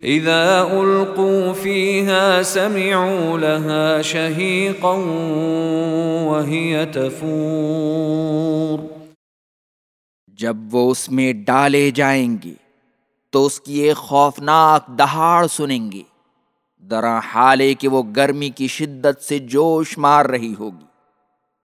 اذا القوا فيها سمعوا لها شهيقا وهي تفور. جب وہ اس میں ڈالے جائیں گے، تو اس کی ایک خوفناک دہاڑ سنیں گے۔ درا حالے کہ وہ گرمی کی شدت سے جوش مار رہی ہوگی۔